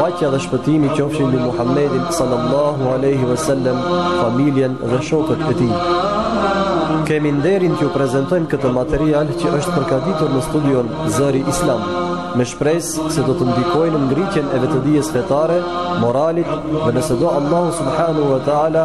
Paqja dhe shpëtimi qofshin mbi Muhammedin sallallahu alaihi wasallam, familjen dhe shokët e tij. Kemi nderin t'ju prezantojmë këtë material që është përgatitur në studion Zëri Islam, me shpresë se do të ndikojë në ngritjen e vetëdijes fetare, moralit dhe nëse do Allahu subhanahu wa taala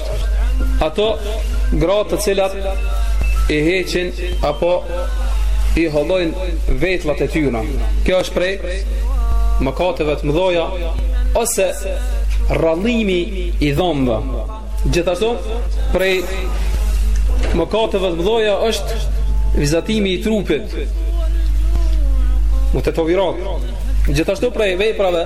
ato gratë të cilat i heqin apo i hollojnë vetllat e tyra kjo është prej mëkateve të mëdhoja ose rrallimi i dhomve gjithashtu prej mëkateve të mëdhoja është vizatimi i trupit me u tetovirat gjithashtu prej veprave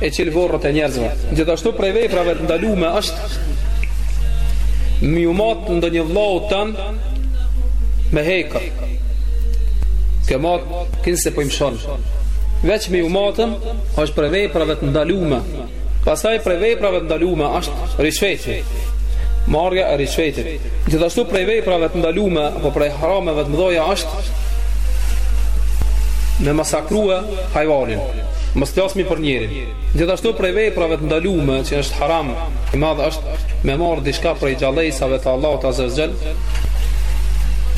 e qel vorret e njerëzve. Gjithashtu prej veprave të ndalume është m'ju mat ndonjë vllau tan me hekër. Ke mat kinse po i mshon. Veç m'ju matën është prej veprave të ndalume. Pastaj prej veprave të ndalume është rishfeti. Marrja e rishfetit. Gjithashtu prej veprave të ndalume apo prej harameve të mëdha është me masakrua hajvanin. Mos flasmi për njerin. Gjithashtu prej veprave të ndalume që është haram, i madh është me marr diçka prej gjallesave të Allahut Azza wa Jall.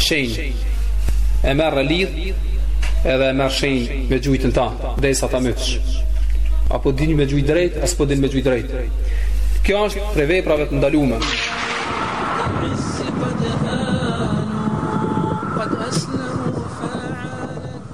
Shenj. E merr e lidh edhe e merr shenj me gjujt n'ta, derisa ta mytsh. A po din me gjujt drejt, a s'po din me gjujt drejt. Kjo është prej veprave të ndalume.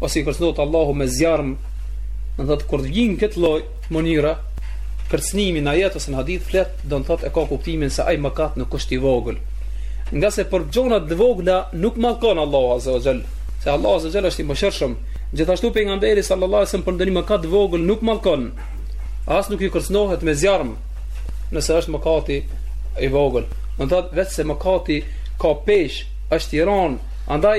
ose i kërcënohet Allahu me zjarm, do të thotë kur të vijnë këtë lloj mënyra kërcënimi në ajet ose në hadith flet, do të thotë e ka kuptimin se ai mëkat nuk është i vogël. Ngase për gjona të vogla nuk mallkon Allahu azza wa jall, se Allahu azza wa jall është i mëshirshëm. Gjithashtu pejgamberi sallallahu alajhi wasallam për ndonjë mëkat të vogël nuk mallkon. As nuk i kërcënohet me zjarm, nëse është mëkati i vogël. Do të thotë vetë se mëkati ka peshë, është i rëndë, andaj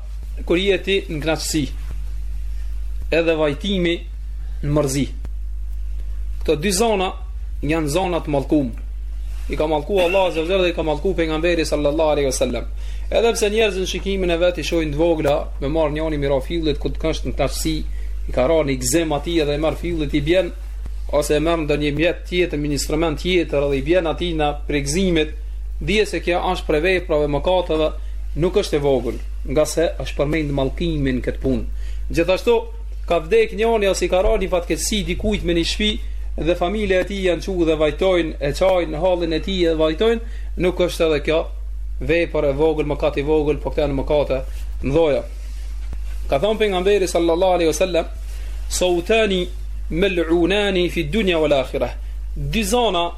kur je ti në kënaqësi edhe vajtimi në mërzi këto dy zona janë zona të mallkum i ka mallku Allah azza wa jall dhe i ka mallku pejgamberi sallallahu alaihi wasallam edhe pse njerëzit në shikimin e vet i shohin të vogla me marr njoni m'i ra fillit kur të kesh në kënaqësi i ka ra ni gzim atij edhe merr fillit i bjen ose e merr ndonjë mjet tjetër me një instrument tjetër dhe i bjen atij prej gzimit Dije se kjo është prej veprave mëkateve nuk është e vogël, ngase është përmend mallkimi në këtë punë. Gjithashtu ka vdek njëri ose i ka ra një fatkeqësi dikujt me një shpi dhe familja e tij janë çu dhe vajtojnë e qajnë në hallin e tij dhe vajtojnë, nuk është edhe kjo vepër e vogël, mëkat i vogël, por këto janë mëkate të mëdhoja. Ka thënë pejgamberi sallallahu alaihi wasallam, "Sautani mal'unani fi dunya wal akhirah." Dy zona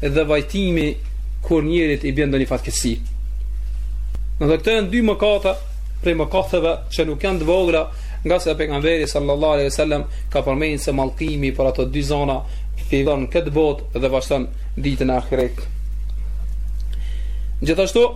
dhe vajtimi kur njërit i bjen ndonjë fatkeqësi. Do të thotë këto janë dy mëkate prej mëkateve që nuk janë të vogla, ngase pejgamberi sallallahu alaihi wasallam ka përmend se mallkimi për ato dy zona fillon në këtë botë dhe vazhdon ditën e ahiretit. Gjithashtu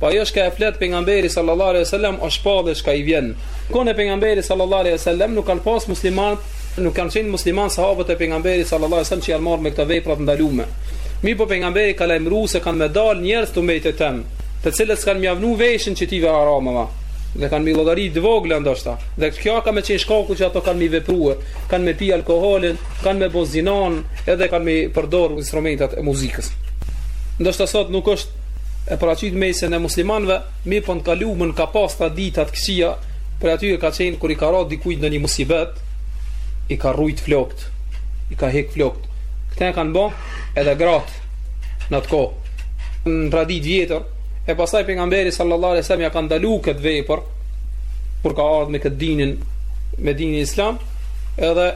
Po ajo çka e flet pejgamberi sallallahu alejhi wasallam është shpallje çka i vjen. Në kohën e pejgamberit sallallahu alejhi wasallam nuk kanë pas musliman, nuk kanë qenë musliman sahabët e pejgamberit sallallahu alejhi wasallam që janë marrë me këto vepra të ndalume. Mirëpo pejgamberi ka lajmëru se kanë me dal njerëz të umetit tem, të cilët s'kanë me ja vnu veshin qëtyre harameve. Dhe kanë mi llogarit të vogla ndoshta. Dhe kjo ka me qenë shkaku që ato kanë mi vepru, kanë me pi alkoolin, kanë me bo zinanë, edhe kanë mi përdor instrumentat e muzikës. Ndoshta sot nuk është e paraqit në mesin e muslimanëve, mirëpo në të kalumen ka pas tradita të këqija, prej atyre ka qenë kur i ka ra dikujt ndonjë musibet, i ka rrujt flokt, i ka hek flokt. Këtë e kanë bo edhe gratë në atë kohë, në traditë të vjetër, e pasaj pejgamberi sallallahu alaihi wasallam ja ka ndalu këtë vepër, kur ka ardhë me këtë dinin, me dinin islam, edhe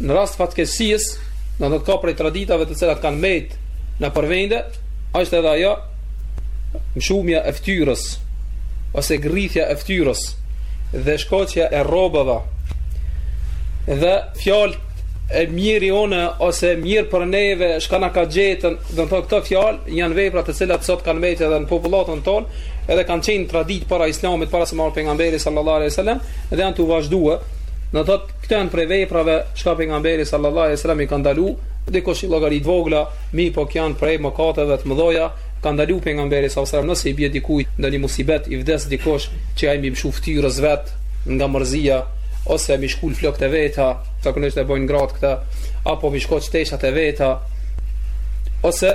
Në rast fatkeqësies, do të thotë ka prej traditave të cilat kanë mbet nëpër vende, është edhe ajo mshumja e fytyrës ose grithja e fytyrës dhe shkoqja e rrobave. Dhe fjala mjeri unë ose mjerë për neve çka na ka gjetën, do të thotë këto fjalë janë vepra të cilat sot kanë mbet edhe në popullatën tonë, edhe kanë qenë traditë para Islamit, para se me ardh pejgamberi sallallahu alaihi wasallam dhe janë tu vazhdu Do të thotë, këto janë prej veprave çka pejgamberi sallallahu alajhi wasallam i ka ndalu, dikush i llogarit të vogla, mirëpo që janë prej mëkateve të mëdhoja, ka ndalu pejgamberi sallallahu alajhi wasallam nëse i bie dikujt ndonjë musibet, i vdes dikush që ai me i mshu fytyrës vet nga mërzia ose mi shkul flokët e veta, zakonisht e bojnë gratë këtë, apo mi shkoq teshat e veta ose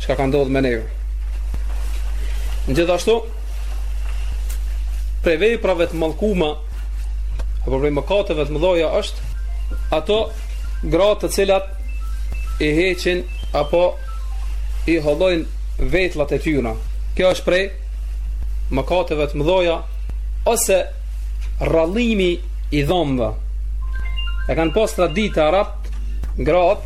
çka ka ndodh me neve. Gjithashtu prej veprave të mallkuma apo prej mëkateve të mëdhoja është ato gra të cilat i heqin apo i hollojnë vetllat e tyra. Kjo është prej mëkateve të mëdhoja ose rrallimi i dhomëve. E kanë pas traditë arabët, gratë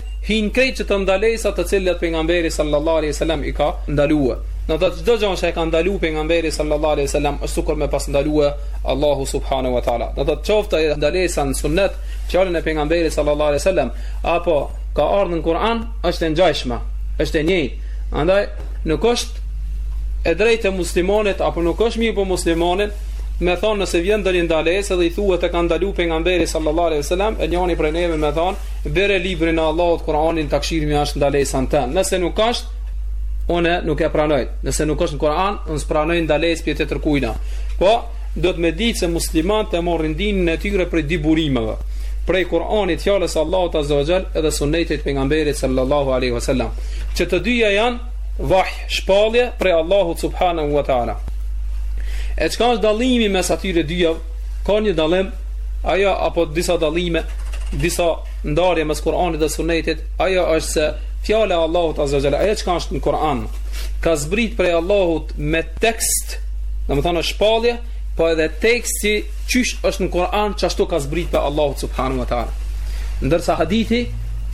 Hin krejt qato ndalesa të cilat pejgamberi sallallahu alaihi wasallam i ka ndalue. Andaj çdo gjë që e ka ndalu pejgamberi sallallahu alaihi wasallam është sikur me pas ndalue Allahu subhanahu wa taala. Le të qoftë ajo ndalesa në sunnet, fjalën e pejgamberit sallallahu alaihi wasallam, apo ka ardhur në Kur'an, është e ngjashme, është e njëjtë. Andaj nuk është e drejta e muslimanit apo nuk është mirë për muslimanin me thanë nëse vjen ndonjë ndalesë dhe i thuhet e ka ndalu pejgamberi sallallahu alaihi wasallam, e njëri prej neve me thanë Bjere librin e Allahut Kur'anin ta kshyrim a është ndalesa aty. Nëse nuk është, unë nuk e pranoj. Nëse nuk është në Kur'an, unë s'pranoj ndalesë për tjetërkujna. Po, duhet me ditë se muslimanët e marrin dinin e tyre prej dy burimeve. Prej Kur'anit fjalës Allahut azza wa jall dhe sunetit pejgamberit sallallahu alaihi wasallam. Që të dyja janë vahj, shpallje prej Allahut subhanahu wa taala. E çka është dallimi mes atyre dyja? Ka një dallim, ajo apo disa dallime, disa ndarje mes Kur'anit dhe Sunetit, ajo është se fjala e Allahut azza wa jall, ajo që është në Kur'an, ka zbrit prej Allahut me tekst, domethënë shpallje, po edhe teksti qysh është në Kur'an, qashtu ka zbrit prej Allahut subhanahu wa taala. Ndërsa hadithi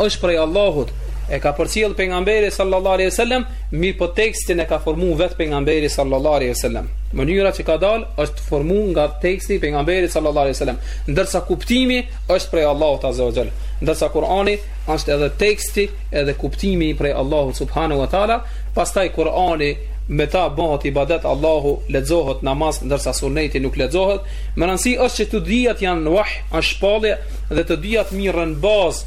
është prej Allahut, e ka përcjell pejgamberi sallallahu alaihi wasallam Mirpo tekstin e ka formu vet pejgamberi sallallahu alaihi wasallam. Mënyra që ka dal është formu nga teksti i pejgamberit sallallahu alaihi wasallam, ndërsa kuptimi është prej Allahut azza wa jall. Ndërsa Kur'ani është edhe teksti, edhe kuptimi prej Allahut subhanahu wa taala, pastaj Kur'ani me ta bëhet ibadet Allahu lexohet namaz ndërsa suneti nuk lexohet me rëndësi është që të dyjat janë vahj është shpallje dhe të dyjat merren bazë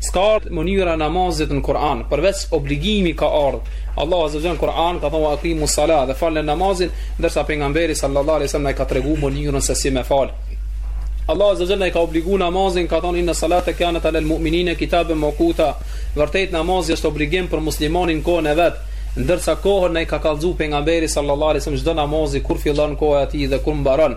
S'ka ardhë mënyra e namazit në Kur'an, përveç obligimi ka ardhë. Allah azza xhal n'Kur'an ka thonë aqimu sala dhe fale namazin, ndërsa pejgamberi sallallahu alaihi wasallam ai ka tregu mënyrën se si me fal. Allah azza xhal ai ka obligu namazin, ka thonë inna salata kanat ala al-mu'minina kitaban mawquta. Vërtet namazi është obligim për muslimanin kohën e vet, ndërsa kohën ai ka kallzu pejgamberi sallallahu alaihi wasallam çdo namazi kur fillon koha e tij dhe kur mbaron.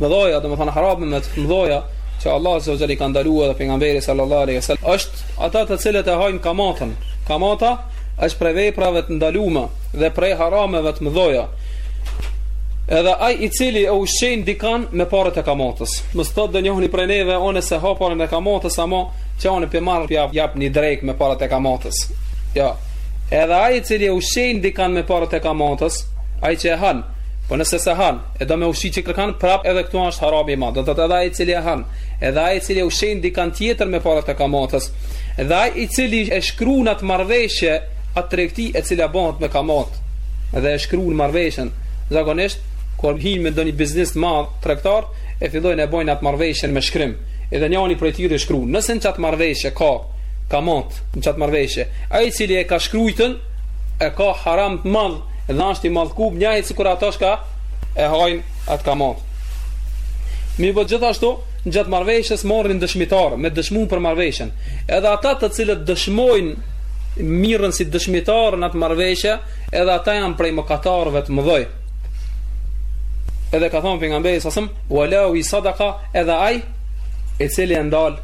Mëdhaja, domethënë haramet e mëdhaja që Allah azza wa jalla i ka ndaluar dhe pejgamberi sallallahu alaihi wasallam është ata të cilët e hanë kamatën. Kamata është prej veprave të ndaluara dhe prej harameve të mëdhaja. Edhe ai i cili e ushqen dikan me paret e kamatës. Mos thot ndonjoni prej neve une s'e ha paren e kamatës, ama qe une pe marr ja jap një drekë me paret e kamatës. Jo. Edhe ai i cili e ushqen dikan me paret e kamatës, ai që e han, po nëse s'e han, e do me ushqi që kërkan prap edhe këtu është harami i madh do të thotë edhe ai i cili e han edhe ai i cili e ushqen dikan tjetër me parët e kamatës edhe ai i cili e shkrun atë marrëveshje atë tregti e cila bëhet me kamat edhe e shkrun marrëveshjen zakonisht kur hin me ndonjë biznes të madh tregtar e fillojnë e bojnë atë marrëveshjen me shkrim edhe njani prej tyre shkrun nëse në qatë marrëveshje ka kamat në qatë marrëveshje ai i cili e ka shkrujtun e ka haram të madh dhe është i mallkum njëjtë sikur ata shka e hajnë atë kamat mirëpo gjithashtu në qat marrëveshje marrin dëshmitarë me dëshmu për marrëveshjen edhe ata të cilët dëshmojnë merren si dëshmitarë në atë marrëveshje edhe ata janë prej mëkatarëve të mëdhaj edhe ka thonë pejgamberi salallahu alejhi ve selem wa lawi sadaka edhe ai i cili e ndalë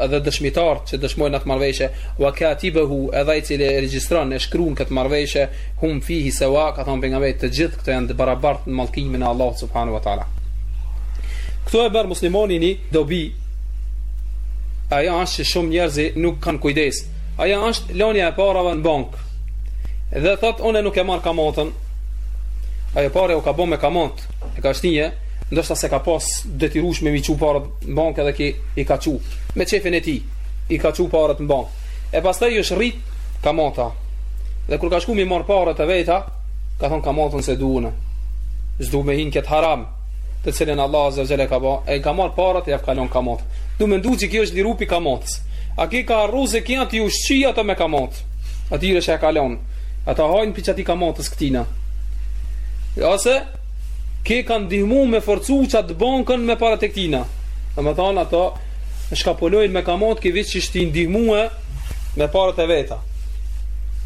edhe dëshmitarët që dëshmojnë atë marrëveshje, wa katibahu, edhe ai i cili e regjistron, e shkruan këtë marrëveshje, hum fihi sawa, ka thënë pejgamberi, të gjithë këto janë të barabartë në mallkimin e Allahut subhanahu wa taala. Këtu e bër musliman një dobi, ajo është që shumë njerëz nuk kanë kujdes, ajo është lonja e parave në bankë, dhe thot unë nuk e marr kamatën, ajo pare u ka bo me kamat, e ka shtinje, ndoshta e ka pas detyrush me i çu paret në bank edhe ky i ka çu me qefin e tij. I ka çu parat në bank. E pastaj i është rrit kamata. Dhe kur ka shku mi marr parat e veta, ka thon kamatën s'e du. S'du me hi n'kët haram, të cilën Allah azze ue xhel ka ba, e ka marr parat e ja ka lon kamatën. Duke mendu që kjo është liru pi kamatës. Ky ka harru se ky po i ushqen ata me kamatë. Atyre që e ka lon. Ata hajnë prej qati kamatës këtina. Ose, ky ka ndihmu me forcu qat bankën me para të këtina. Domethonë ata, çka punojnë me kamat, ky veç është t'i ndihmu me para të veta.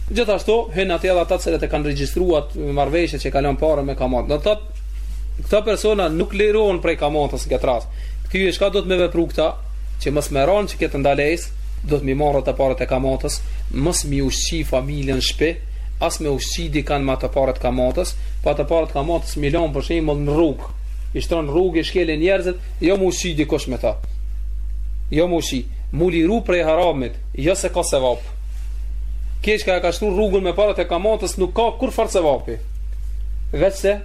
Gjithashtu, hin aty edhe ata të cilët e kanë regjistru atë marrëveshje që ka lon para me kamat. Do të thotë këta persona nuk lirohen prej kamatës në këtë rast. Këty e çka duhet me vepru këta, që mos më ranë n'qikët ndalesë, duhet mi marrë ato paret e kamatës, mos mi ushqi familjen n'shpi, As me ushqi dikan me ato paret kamatës, po ato paret kamatës mi lan për shembull në rrug, i shtron rrug i shkelin njerëzit, jo mu ushqi di kush me ta. Jo mu ushqi, mu liru prej haramit, jo se ka sevap. Ky çka e ka shtu rrugën me paret e kamatës nuk ka kurrfarë sevapi. Veçse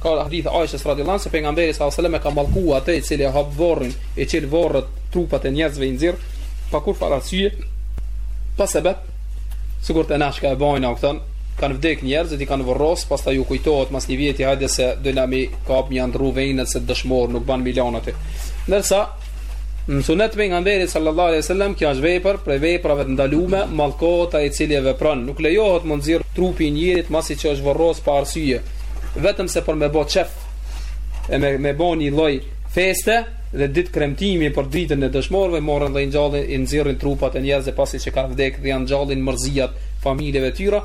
Ka hadith Aishja radhiyallahu anha se pejgamberi sallallahu alajhi wasallam e ka mallkuar atë i cili e hap varrin, i cili varret trupat e njerëzve i nxjerr pa kurrfar arsye, pa sebep, sikur te na çka e bajnë do me thon, kanë vdek njerëzit i kanë varros, pastaj ju kujtohet mas një vjeti hajde se dojna mi kap me ja ndrru venin se dëshmor nuk ban me i lon aty. Ndërsa Në sunet e pejgamberit sallallahu alaihi sallam, kjo është vejpër, prej vejpërave të ndalume, mallkohet ai i cili e vepron, nuk lejohet me u nxirr trupi i njërit, masi që është vorros pa arsye, vetëm se për me bo qef, e me, me bo një lloj feste, dhe ditë kremtimi për ditën e dëshmorëve, morën dhe i ngjallin, i nxirrin trupat e njerëzve pasi që kanë vdek dhe ja ngjallin mërziat familjeve tyra,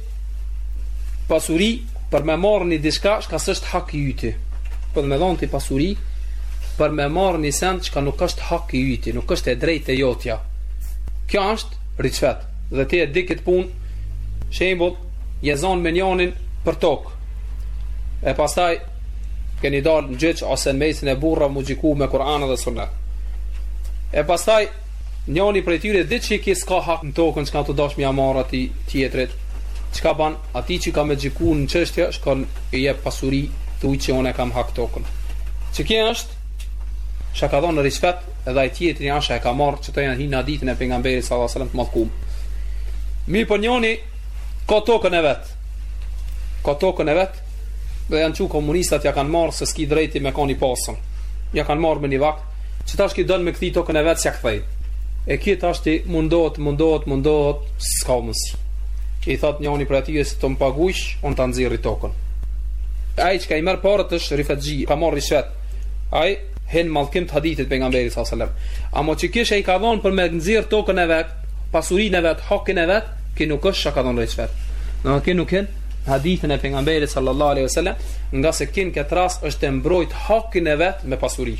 pasuri për me marrë një diska shka s'është hak i yti për me dhonë ti pasuri për me marrë një send shka nuk është hak i yti nuk është e drejt e jotja kjo është rishvet dhe ti e di këtë pun shembol je zon me njanin për tok e pastaj keni dalë në gjyq ose në mesin e burrave mu gjiku me Kur'an dhe sunet e pastaj Njani prej tyre di që ki s'ka hak në tokën çka tu dasht me ja marr atij tjetrit çka ban atij që ka me gjyku në çështje shkon i jep pasuri thuj që unë e kam hak tokën qi kjo ësht shka ka dhon rishvet edhe ai tjetri ai shka e ka marr qito jan hin hadithin e pejgamberit sallallahu alaihi wasallam të mallkum mirpo njani ka tokën e vet ka tokën e vet dhe janë qu komunistat ja kanë marrë se s'ki drejt ti me kanë i pasun ja kanë marrë me një vakt që tash ki don me kthi tokën e vet s'ja kthej. E ky tash ti mundohet, mundohet, mundohet, s'ka mundsi. I thot njëri për ti nëse ti më paguish, un ta nxirri tokën. Ai që ka i merr parët është rishvetxhi, ka marr rishvet. Ai hin n'mallkim të hadithit pejgamberit sallallahu alajhi wasallam. Amo qiki shka ka dhon për me nxirr tokën e vet, pasurinë e vet, hakin e vet, ky nuk është çka ka dhon rishvet. Në hakin nuk hin hadithin e pejgamberit sallallahu alaihi wasallam, ngase ki n'këtë rast është tu mbrojt hakin e vet me pasuri.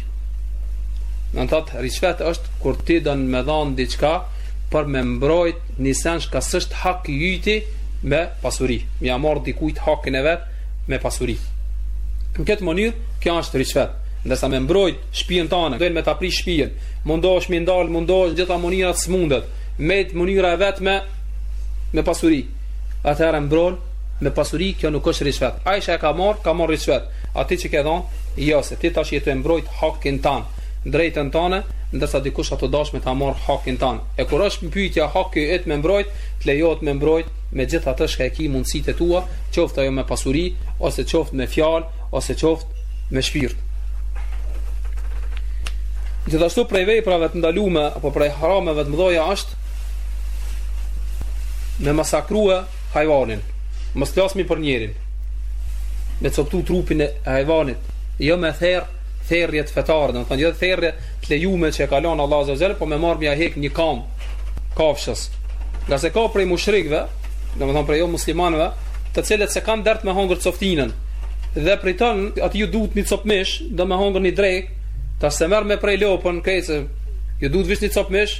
Domethënë rishvet është kur ti don me dhon diçka për me mbrojt ni sen që s'është hak i yti me pasuri. Mi ja marr dikujt hakin e vet me pasuri. Në këtë mënyrë kjo është rishvet. Ndërsa me mbrojt shtëpinë tonde, don me ta prish shtëpinë. Mundohesh mi ndal, mundohesh n'gjitha mënyrat s'mundesh. Me mënyra e vetme me pasuri. atëherë mbron me pasuri kjo nuk është rishvet ai shka e ka marr ka marr rishvet a ti që ke dhon jo se ti tash je tu e mbrojt hakin tan drejtën tane ndërsa dikush a tu dash me ta marr hakin tan e kur është n'pyetje haki yt me mbrojt të lejohet me mbrojt me gjithë atë që e ki n'mundësitë e tua qoftë ajo me pasuri ose qoftë me fjalë ose qoftë me shpirt Gjithashtu prej veprave të ndaluara apo prej harameve të mëdha është me masakrua hajvanin mos flasmi për njerin me coptu trupin e hajvanit jo me therë therjet fetare do të thotë jo therje të lejume që e ka lon Allahu Azza wa Jall po me marë me ja hek një kam kafshës ngase ka prej mushrikve do me thonë prej jo muslimanve të cilët s'e kanë dert me hongër coftinën dhe priton aty ju duhet një copë mish do me hongër një drekë tash s'e merr me pre lopën krejt ju duhet veç një copë mish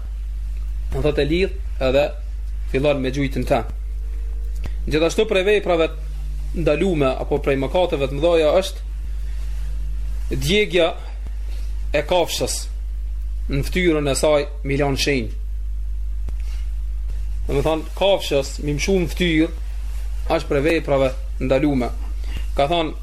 Do thotë e lidh edhe fillon me gjujt n'ta. Gjithashtu prej veprave ndalume apo prej mëkateve të mëdha është djegja e kafshës në fytyrën e saj me i lon shenj. Do të thotë kafshës me i shenu n'fytyrë është prej veprave ndalume. Ka thonë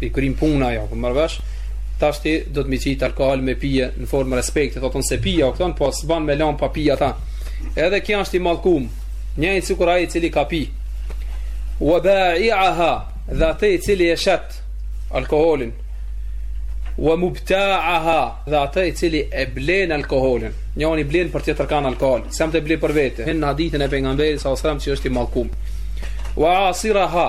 i kryhet puna, jo, po merr vesh, tash ti do të më qit alkool me pije në formë respekti, thotë unë se pija, ai thotë, po s'ban me lanë pa pi ata. Edhe ky është i mallkum, njëjtë sikur ai i cili ka pi. Wa ba'i'aha, dhe atë i cili e shet alkoolin. Wa mubta'aha, dhe atë i cili e blen alkoolin. Njëri blen për tjetër kënd alkool, s'e blen për vete. Në hadithin e pejgamberit sallallahu alajhi wasallam që është i mallkum. Wa asiraha,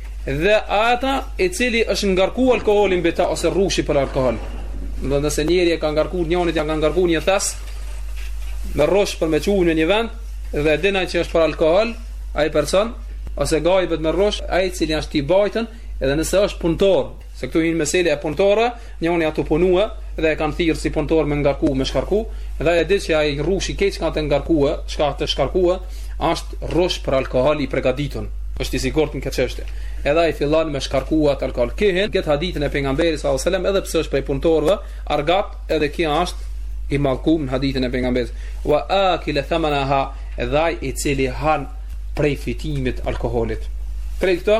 Dhe ata i cili është ngarku alkoholin mbi ta ose rrushi për alkohol. Do të thotë nëse njëri e ka ngarku njënit, ja ka ngarku një thes me rrush për me çu në një vend dhe din ai që është për alkohol, ai person ose gajbet me rrush, ai i cili është tu i bajtën, edhe nëse është punëtor, Se këtu një mesele e punëtorve, njëni është tu punue, dhe e kanë thirrë si punëtor me ngarku, me shkarku, dhe ai e di që ky rrush qi ka tu ngarkue, çka tu shkarkue, ashtë rrush për alkohol i pregaditun, është i sigurt në këtë çështje. Edhe ai fillon me shkarku atë alkohol. Ky hin n'këtë hadithin e pejgamberit s.a.s. edhe pse është prej punëtorëve, argat edhe ky është i mallkum në hadithin e pejgamberit. Wa akile themanaha, edhe ai i cili han prej fitimit alkoholit. Prej këto,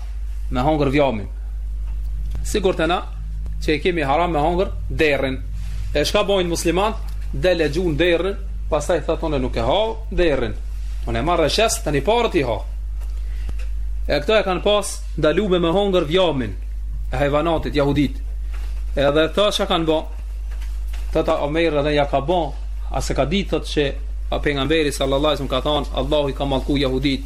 me hongër dhjamin sikur na që e kemi haram me hongër derrin e shka bojnë muslimant del e gjun derrin pastaj thot unë nuk e ha derrin unë e marr e shes të një paret i ha e këta e kanë pas ndalume me hongër dhjamin e hajvanatit jahudit edhe ata çka kanë bo thot ta Omeri edhe ja ka bo a s'e ka ditë që pejgamberi sallallahu alaihi wasallam ka thënë Allahu i ka mallku jehudit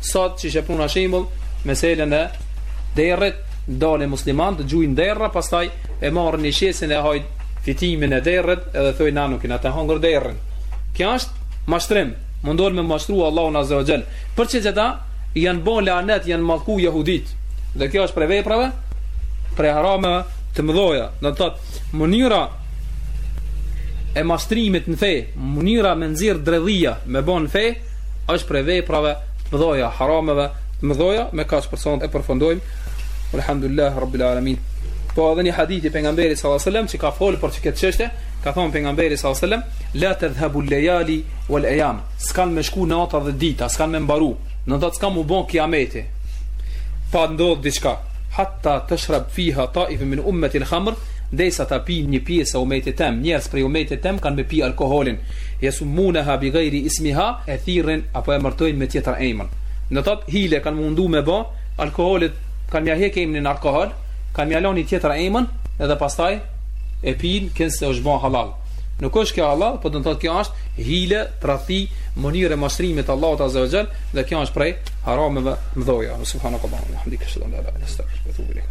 sot që ishe puna shembull me meselen e derrit dalin muslimant gjujnë derra pastaj e marrin e shesin e hajn fitimin e derrit edhe thojn na nuk jena tu hongër derrin kjo është mashtrim mundon me mashtru Allahun azza wa jall për çka këta janë bon lanet janë mallku jahudit dhe kjo është prej veprave prej harameve të mëdhaja do të thotë mënyra e mashtrimit në fe mënyra me nxirr dredhia me bon fe është prej veprave të mëdha harameve të mëdha me kaq për sonte e përfundojmë alhamdulillah rabbil alamin po edhe një hadith i pejgamberit sallallahu alajhi wasallam që ka folur për këtë çështje ka thënë pejgamberi sallallahu alajhi wasallam la tadhhabu al-layali wal ayam s'kan me shku nata dhe dita s'kan me mbaru do thot s'ka me u bë kiameti pa ndodh diçka hatta tashrab fiha ta'if min ummati al-khamr derisa ta pi një pjesë e umetit tem njerëz prej umetit tem kanë me pi alkoolin Yasummunaha bi ghayri ismiha, e thirrin apo e emërtojnë me tjetër emër. Do thot hile kanë me u mundu me bë, alkoolit kanë mja hek emrin alkool, kanë mja lan ni tjetër emër dhe pastaj e pin kënë se është bë halal. Nuk është kjo halal, po do të thotë kjo është hile, tradhti, mënyrë e mashtrimit të Allahut azza wa jall dhe kjo është prej harameve mëdhaja. Subhanallahu alhamdulillah.